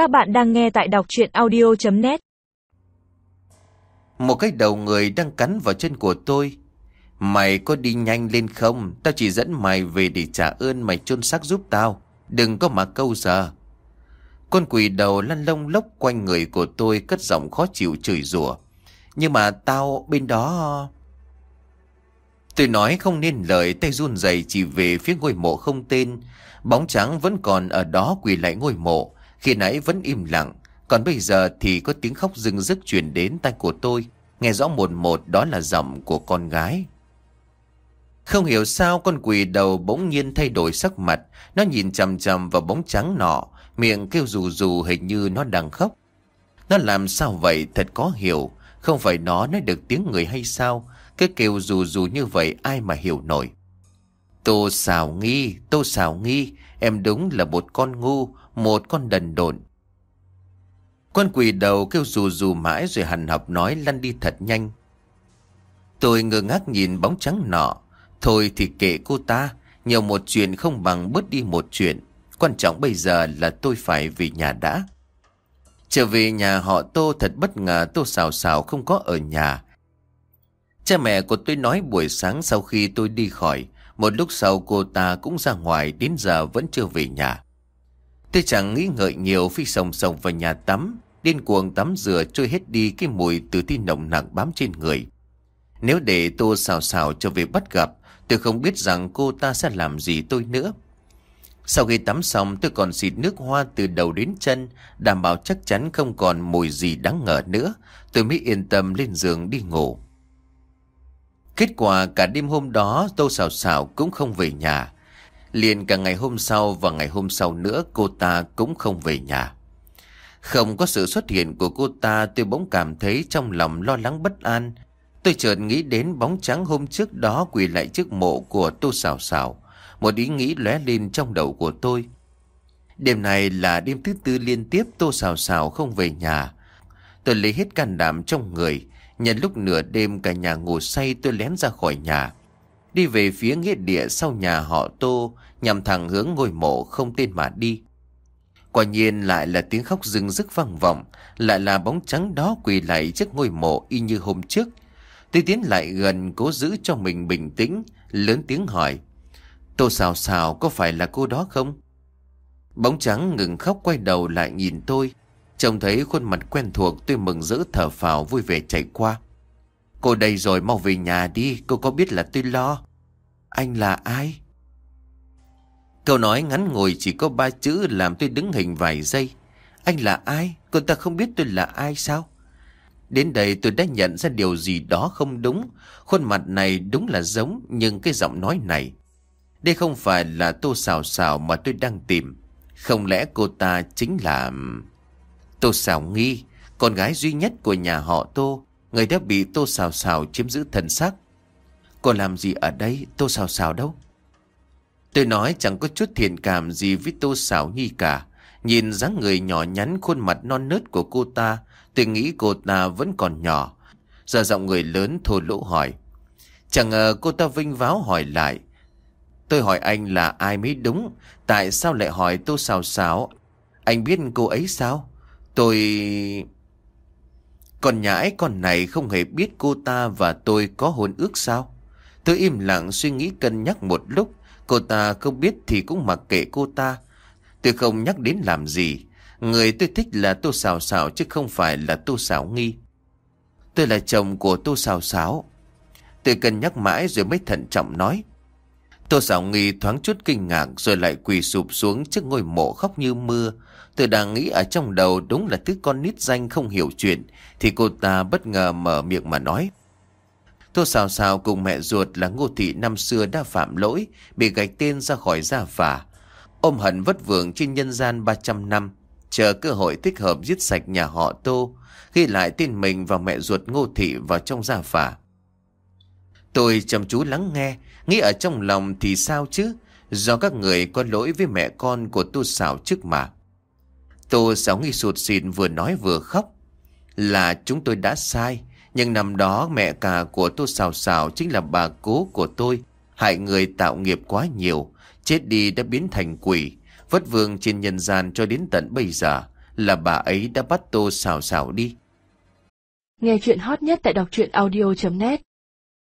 Các bạn đang nghe tại đọc chuyện audio.net Một cái đầu người đang cắn vào chân của tôi. Mày có đi nhanh lên không? Tao chỉ dẫn mày về để trả ơn mày chôn xác giúp tao. Đừng có mà câu giờ. Con quỷ đầu lăn lông lốc quanh người của tôi, cất giọng khó chịu chửi rủa. Nhưng mà tao bên đó... Tôi nói không nên lời, tay run rẩy chỉ về phía ngôi mộ không tên. Bóng trắng vẫn còn ở đó quỳ lại ngôi mộ. Khi nãy vẫn im lặng. Còn bây giờ thì có tiếng khóc rưng rức truyền đến tai của tôi. Nghe rõ một một đó là giọng của con gái. Không hiểu sao con quỷ đầu bỗng nhiên thay đổi sắc mặt. Nó nhìn chầm chầm vào bóng trắng nọ. Miệng kêu rù rù hình như nó đang khóc. Nó làm sao vậy thật có hiểu. Không phải nó nói được tiếng người hay sao. Cái kêu rù rù như vậy ai mà hiểu nổi. Tô xào nghi, tô xào nghi. Em đúng là một con ngu, một con đần độn. Con quỷ đầu kêu rù rù mãi rồi hằn học nói lăn đi thật nhanh. Tôi ngơ ngác nhìn bóng trắng nọ. Thôi thì kệ cô ta, nhiều một chuyện không bằng bớt đi một chuyện. Quan trọng bây giờ là tôi phải về nhà đã. Trở về nhà họ Tô thật bất ngờ Tô xào xào không có ở nhà. Cha mẹ của tôi nói buổi sáng sau khi tôi đi khỏi, một lúc sau cô ta cũng ra ngoài đến giờ vẫn chưa về nhà. Tôi chẳng nghĩ ngợi nhiều phi sòng sòng vào nhà tắm, điên cuồng tắm rửa trôi hết đi cái mùi từ thi nồng nặng bám trên người. Nếu để tô xào xào trở về bắt gặp, tôi không biết rằng cô ta sẽ làm gì tôi nữa. Sau khi tắm xong tôi còn xịt nước hoa từ đầu đến chân, đảm bảo chắc chắn không còn mùi gì đáng ngờ nữa, tôi mới yên tâm lên giường đi ngủ. Kết quả cả đêm hôm đó, Tô Sảo Sảo cũng không về nhà. Liền cả ngày hôm sau và ngày hôm sau nữa, cô ta cũng không về nhà. Không có sự xuất hiện của cô ta, tôi bỗng cảm thấy trong lòng lo lắng bất an. Tôi chợt nghĩ đến bóng trắng hôm trước đó quỳ lại trước mộ của Tô Sảo Sảo. Một ý nghĩ lóe lên trong đầu của tôi. Đêm này là đêm thứ tư liên tiếp Tô Sảo Sảo không về nhà. Tôi lấy hết can đảm trong người. Nhân lúc nửa đêm cả nhà ngủ say tôi lén ra khỏi nhà. Đi về phía nghĩa địa sau nhà họ Tô nhằm thẳng hướng ngôi mộ không tên mà đi. Quả nhiên lại là tiếng khóc rừng rức vang vọng, lại là bóng trắng đó quỳ lại trước ngôi mộ y như hôm trước. Tôi tiến lại gần cố giữ cho mình bình tĩnh, lớn tiếng hỏi. Tô xào xào có phải là cô đó không? Bóng trắng ngừng khóc quay đầu lại nhìn tôi. Trông thấy khuôn mặt quen thuộc tôi mừng rỡ thở phào vui vẻ chạy qua. Cô đây rồi mau về nhà đi, cô có biết là tôi lo. Anh là ai? Câu nói ngắn ngồi chỉ có ba chữ làm tôi đứng hình vài giây. Anh là ai? Cô ta không biết tôi là ai sao? Đến đây tôi đã nhận ra điều gì đó không đúng. Khuôn mặt này đúng là giống nhưng cái giọng nói này. Đây không phải là tô xào xào mà tôi đang tìm. Không lẽ cô ta chính là... Tô Sảo nghi, con gái duy nhất của nhà họ Tô. Người đã bị Tô Sảo Sảo chiếm giữ thần sắc. Cô làm gì ở đây? Tô Sảo Sảo đâu? Tôi nói chẳng có chút thiện cảm gì với Tô Sảo Nhi cả. Nhìn dáng người nhỏ nhắn khuôn mặt non nớt của cô ta, tôi nghĩ cô ta vẫn còn nhỏ. Giờ giọng người lớn thô lỗ hỏi. Chẳng ngờ cô ta vinh váo hỏi lại. Tôi hỏi anh là ai mới đúng, tại sao lại hỏi tô Sảo Sảo? Anh biết cô ấy sao? Tôi... Còn nhãi con này không hề biết cô ta và tôi có hôn ước sao? Tôi im lặng suy nghĩ cân nhắc một lúc, cô ta không biết thì cũng mặc kệ cô ta. Tôi không nhắc đến làm gì. Người tôi thích là Tô xào xào chứ không phải là Tô xảo Nghi. Tôi là chồng của Tô Xào Xáo. Tôi cân nhắc mãi rồi mới thận trọng nói. Tô Sảo Nghi thoáng chút kinh ngạc rồi lại quỳ sụp xuống trước ngôi mộ khóc như mưa. Tôi đang nghĩ ở trong đầu đúng là thứ con nít danh không hiểu chuyện thì cô ta bất ngờ mở miệng mà nói. Tô Sào Sào cùng mẹ ruột là Ngô Thị năm xưa đã phạm lỗi bị gạch tên ra khỏi gia phả. Ôm hận vất vưởng trên nhân gian 300 năm chờ cơ hội thích hợp giết sạch nhà họ Tô, ghi lại tên mình và mẹ ruột Ngô Thị vào trong gia phả. Tôi chăm chú lắng nghe, nghĩ ở trong lòng thì sao chứ, do các người có lỗi với mẹ con của Tô Sảo trước mà. Tô Sảo nghi sụt xịt vừa nói vừa khóc, là chúng tôi đã sai, nhưng năm đó mẹ cả của Tô Sảo Sảo chính là bà cố của tôi, hại người tạo nghiệp quá nhiều, chết đi đã biến thành quỷ, vất vương trên nhân gian cho đến tận bây giờ, là bà ấy đã bắt tô xào xào đi. Nghe chuyện hot nhất tại đọc truyện audio.net